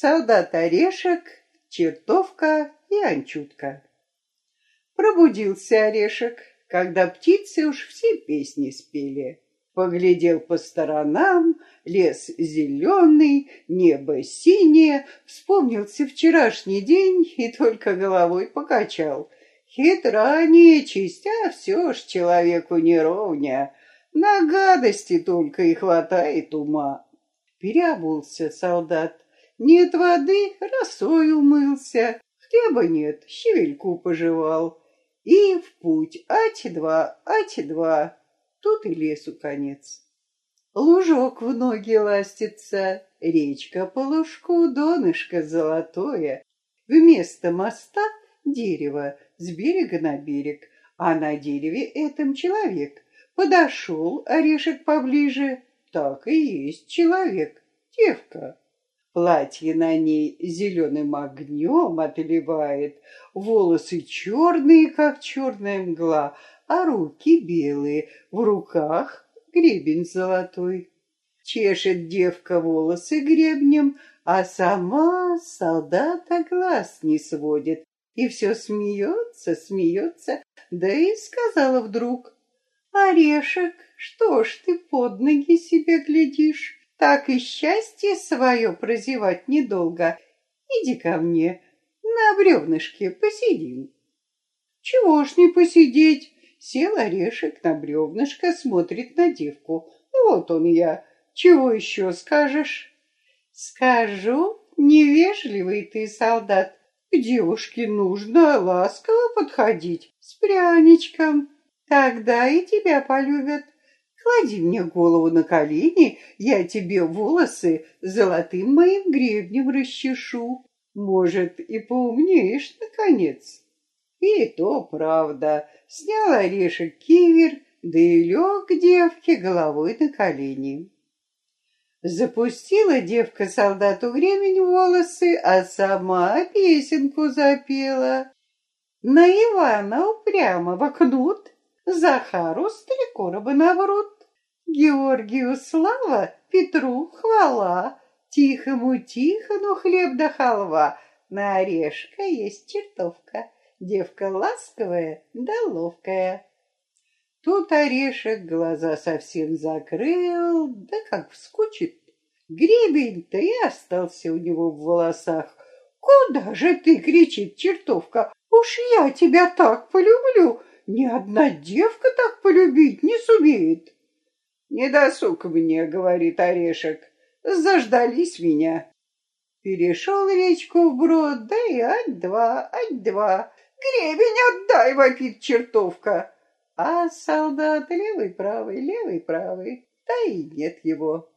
солдат Орешек, чертовка и анчутка. Пробудился Орешек, когда птицы уж все песни спели. Поглядел по сторонам, лес зеленый, небо синее, вспомнился вчерашний день и только головой покачал. Хитра нечисть, а все ж человеку не ровня. На гадости только и хватает ума. Переобулся солдат. Нет воды, росой умылся. Хлеба нет, щевельку пожевал. И в путь, ать-два, ать-два. Тут и лесу конец. Лужок в ноги ластится, речка по лужку, донышко золотое. Вместо моста дерево с берега на берег, а на дереве этом человек. Подошел орешек поближе, так и есть человек, девка. Платье на ней зеленым огнем отливает, волосы черные, как черная мгла, а руки белые, в руках гребень золотой. Чешет девка волосы гребнем, а сама солдата глаз не сводит. И все смеется, смеется, да и сказала вдруг, «Орешек, что ж ты под ноги себе глядишь? Так и счастье свое прозевать недолго. Иди ко мне, на бревнышке посидим». «Чего ж не посидеть?» Сел орешек на бревнышко, смотрит на девку. Вот он я. Чего еще скажешь? Скажу, невежливый ты солдат. К девушке нужно ласково подходить, с пряничком. Тогда и тебя полюбят. Клади мне голову на колени, я тебе волосы золотым моим гребнем расчешу. Может, и поумнеешь, наконец. И то правда. Снял орешек кивер, да и лег девке головой на колени. Запустила девка солдату гребень в волосы, а сама песенку запела. На Ивана упрямо вокнут, Захару стрекороба наврут. Георгию слава, Петру хвала, Тихому Тихону хлеб да халва, На орешка есть чертовка. Девка ласковая да ловкая. Тут орешек глаза совсем закрыл, да как вскочит. Гребень-то и остался у него в волосах. «Куда же ты?» — кричит чертовка. «Уж я тебя так полюблю! Ни одна девка так полюбить не сумеет!» «Не досуг мне», — говорит орешек. «Заждались меня». Перешел речку вброд, да и ать-два, ать-два. Гребень отдай, вопит чертовка. А солдат левый-правый, левый-правый, да и нет его.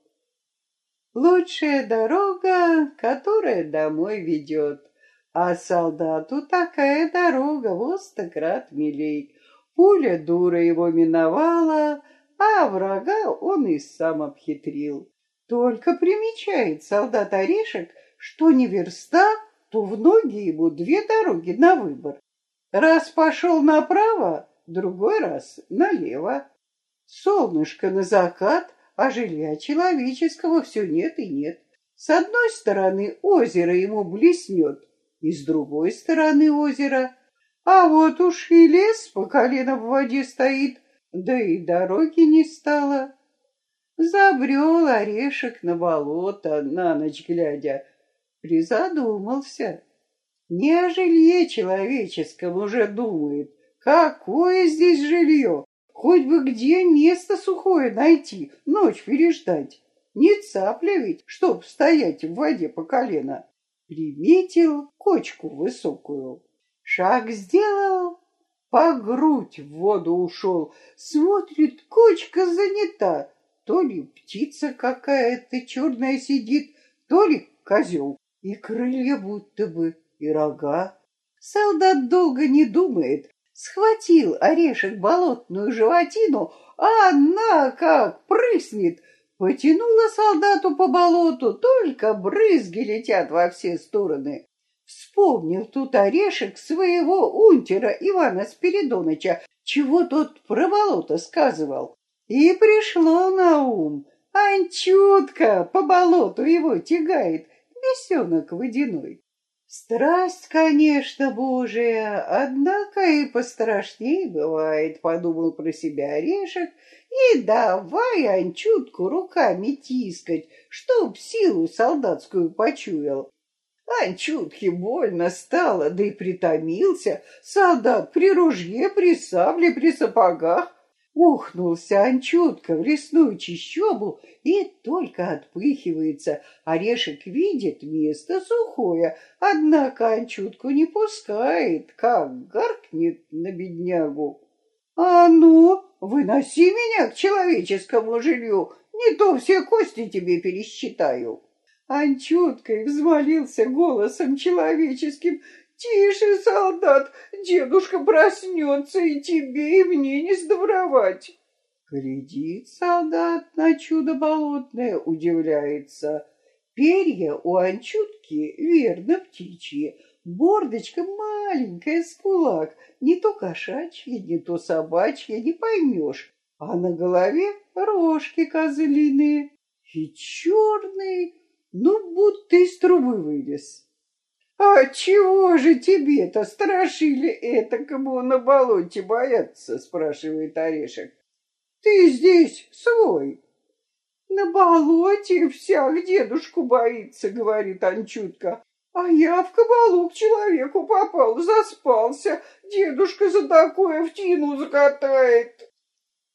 Лучшая дорога, которая домой ведет, а солдату такая дорога в стократ милей. Пуля дура его миновала, а врага он и сам обхитрил. Только примечает солдат Орешек, что не верста, то в ноги ему две дороги на выбор. Раз пошел направо, другой раз налево. Солнышко на закат, а жилья человеческого все нет и нет. С одной стороны озеро ему блеснет, и с другой стороны озера. А вот уж и лес по колено в воде стоит, да и дороги не стало. Забрел орешек на болото, на ночь глядя, призадумался. Не о жилье человеческом уже думает. Какое здесь жилье? Хоть бы где место сухое найти, ночь переждать. Не цапля ведь, чтоб стоять в воде по колено. Приметил кочку высокую. Шаг сделал, по грудь в воду ушел. Смотрит, кочка занята. То ли птица какая-то черная сидит, то ли козел. И крылья будто бы и рога. Солдат долго не думает, схватил орешек болотную животину, а она как прыснет. Потянула солдату по болоту, только брызги летят во все стороны. Вспомнил тут орешек своего унтера Ивана Спиридоныча, чего тот про болото сказывал. И пришло на ум. Анчутка по болоту его тягает, бесенок водяной. Страсть, конечно, божия, однако и пострашней бывает, подумал про себя орешек, и давай Анчутку руками тискать, чтоб силу солдатскую почуял. Анчутке больно стало, да и притомился. Солдат при ружье, при сабле, при сапогах. Ухнулся Анчутка в лесную чищобу и только отпыхивается. Орешек видит место сухое, однако Анчутку не пускает, как гаркнет на беднягу. «А ну, выноси меня к человеческому жилью, не то все кости тебе пересчитаю». Анчуткой взмолился голосом человеческим. «Тише, солдат, дедушка проснется, и тебе, и мне не сдобровать!» Глядит солдат на чудо болотное, удивляется. Перья у Анчутки верно птичьи, Бордочка маленькая с кулак, не то кошачья, не то собачья, не поймешь. А на голове рожки козлиные и черные, ну, будто из трубы вылез. «А чего же тебе-то страшили это, кому на болоте бояться?» — спрашивает Орешек. «Ты здесь свой». «На болоте всяк дедушку боится», — говорит Анчутка. «А я в кабалу к человеку попал, заспался. Дедушка за такое в тину закатает».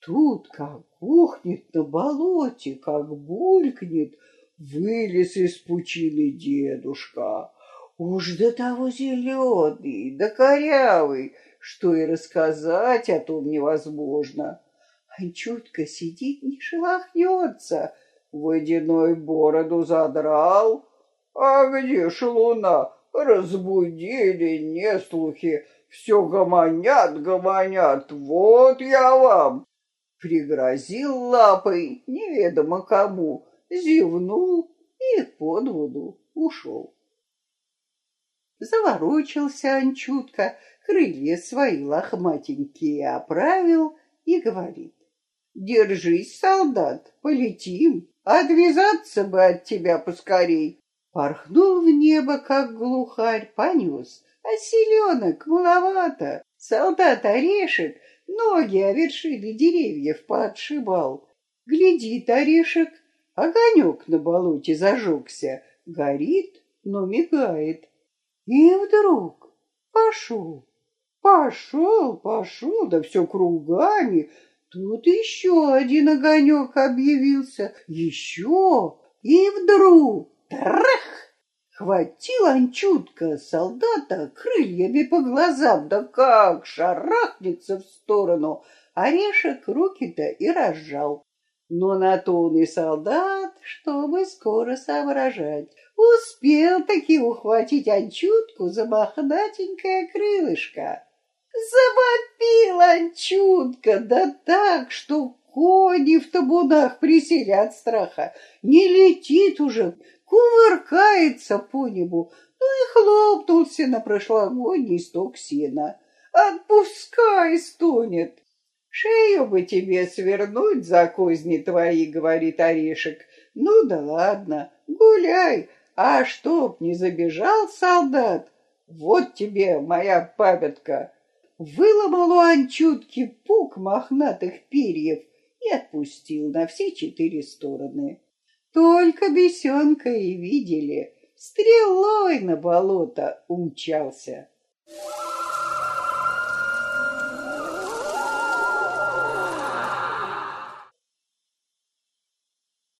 Тут как ухнет на болоте, как булькнет, Вылез из пучины дедушка, уж до того зеленый, да корявый, что и рассказать о том невозможно. А чутко сидит, не шелохнется, водяной бороду задрал. А где ж луна? Разбудили неслухи, все гомонят, гомонят, вот я вам. Пригрозил лапой неведомо кому, зевнул и под воду ушел. Заворочился Анчутка, крылья свои лохматенькие оправил и говорит. Держись, солдат, полетим, отвязаться бы от тебя поскорей. Порхнул в небо, как глухарь, понес, а селенок маловато. Солдат орешек ноги о вершины деревьев поотшибал. Глядит орешек, Огонек на болоте зажегся, горит, но мигает. И вдруг пошел, пошел, пошел, да все кругами. Тут еще один огонек объявился, еще, и вдруг трах! Хватил Анчутка солдата крыльями по глазам, да как шарахнется в сторону. Орешек руки-то и разжал. Но на то он и солдат, чтобы скоро соображать. Успел таки ухватить Анчутку за мохнатенькое крылышко. Завопил Анчутка, да так, что кони в табунах присели от страха. Не летит уже, кувыркается по небу, ну и хлопнулся на прошлогодний сток сена. «Отпускай!» — стонет. Шею бы тебе свернуть за козни твои, говорит Орешек. Ну да ладно, гуляй, а чтоб не забежал солдат, вот тебе моя памятка. Выломал у Анчутки пук мохнатых перьев и отпустил на все четыре стороны. Только бесенка и видели, стрелой на болото умчался.